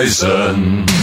Horizon.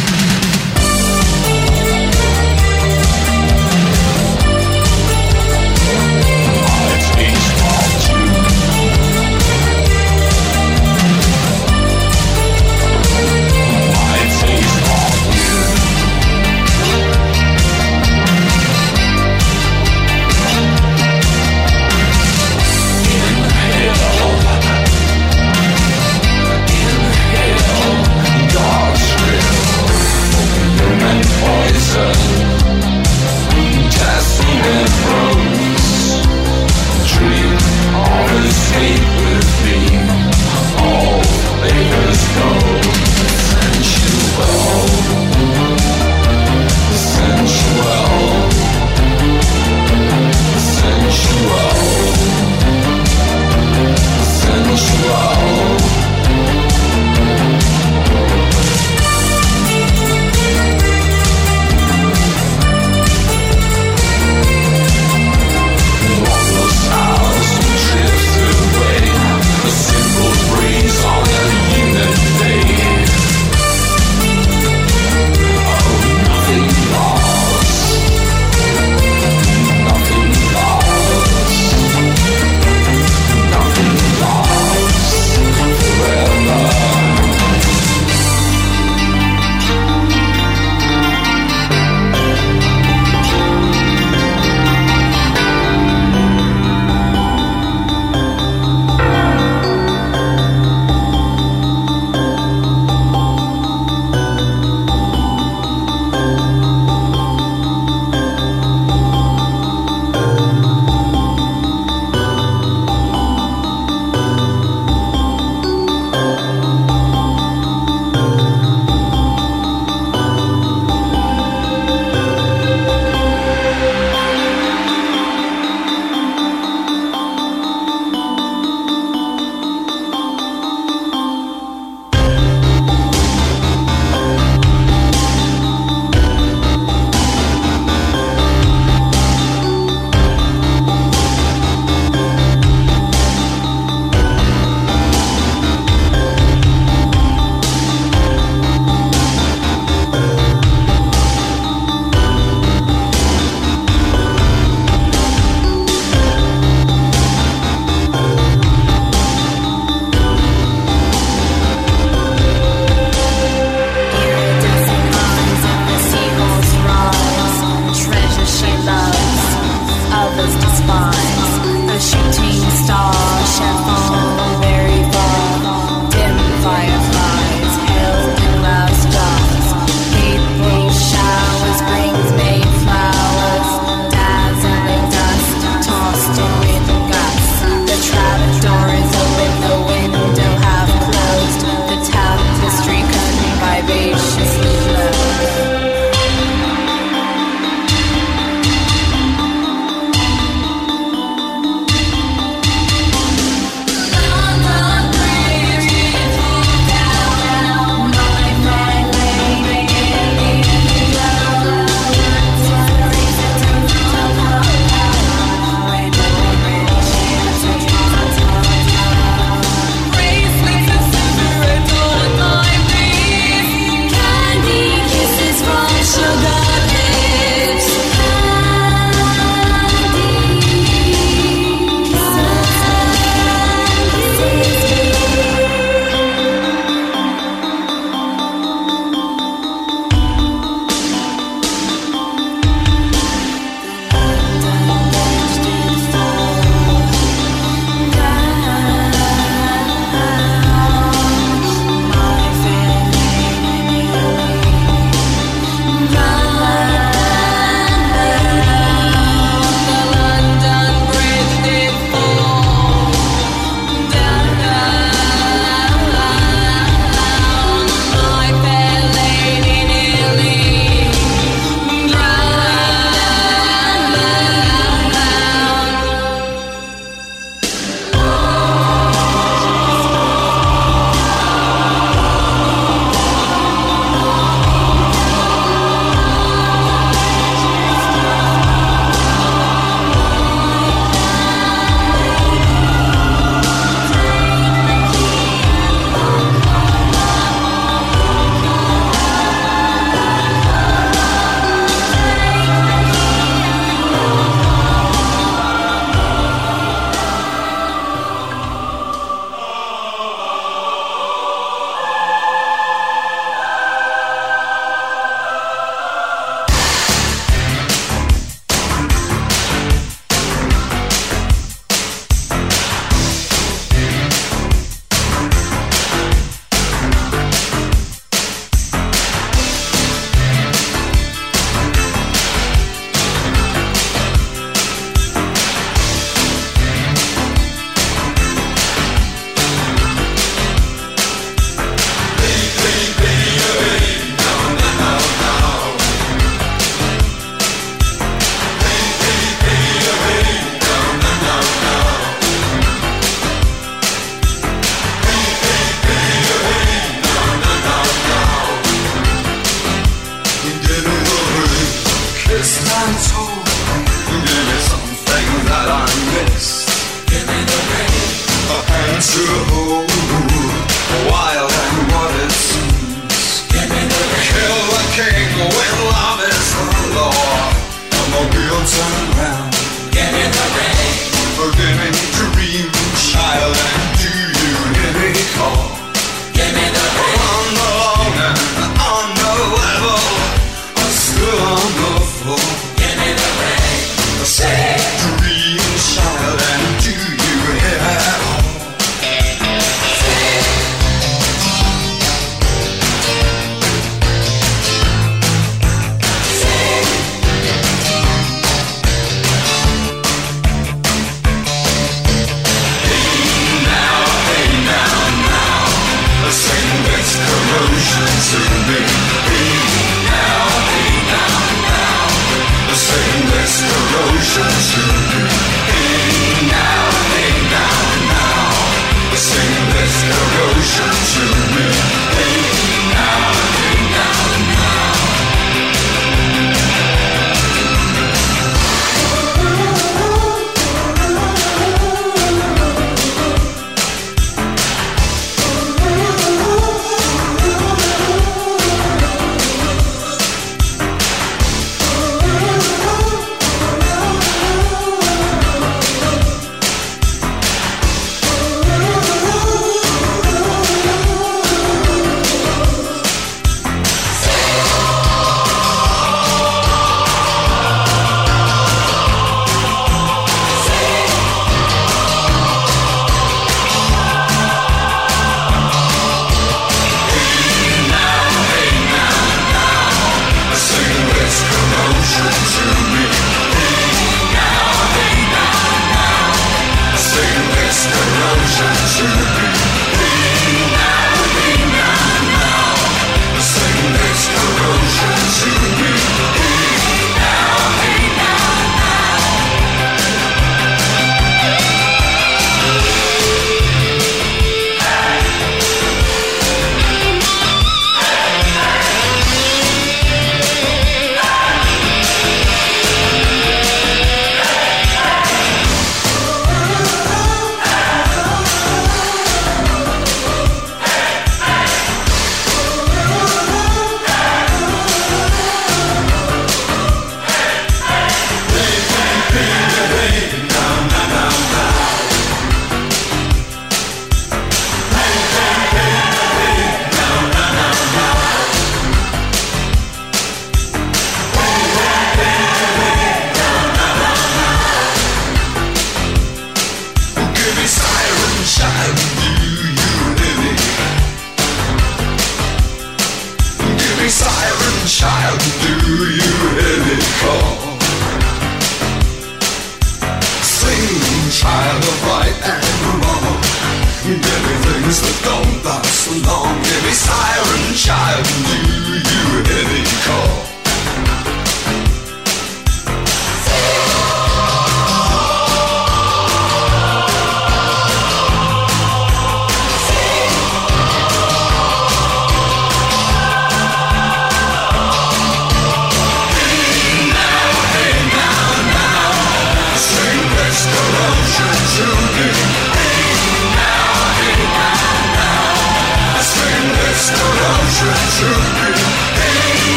And poison.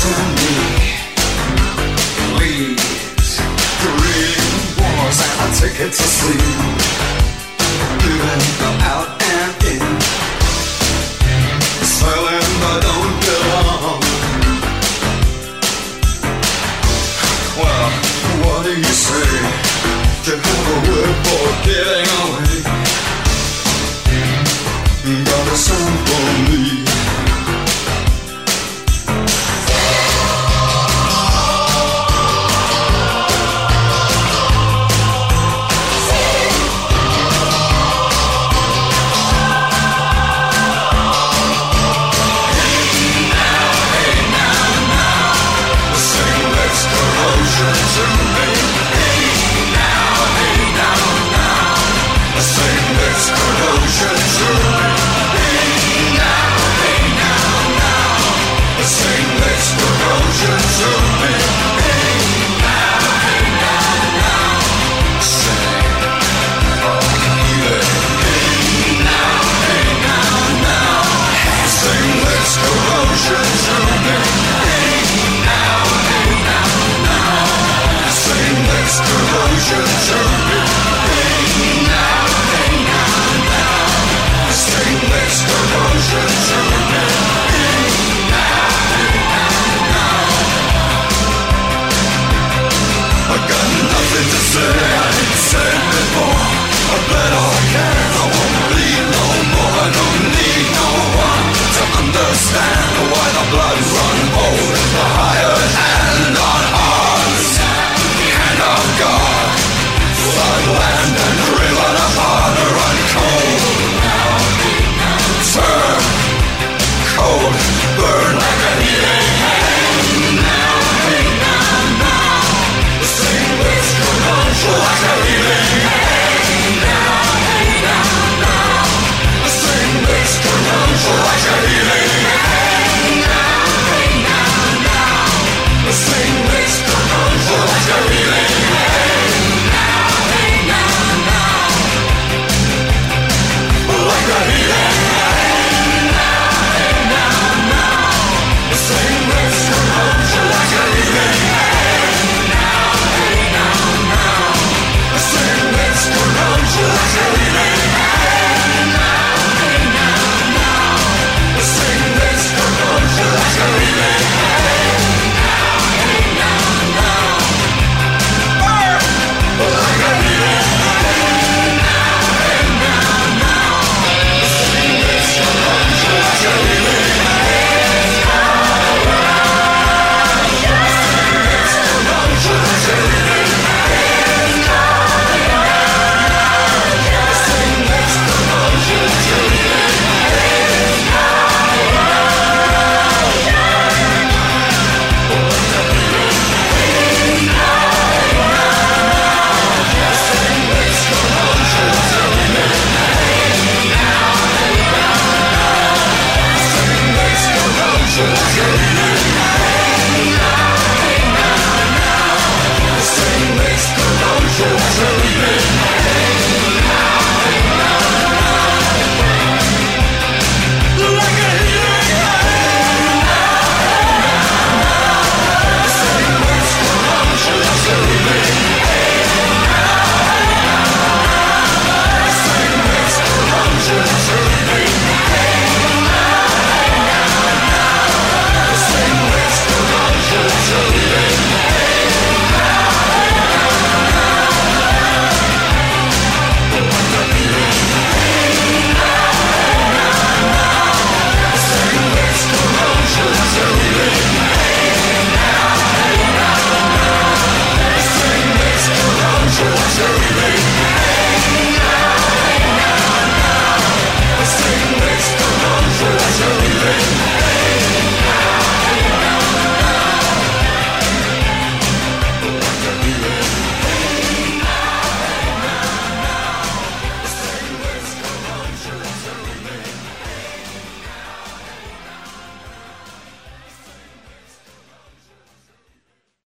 To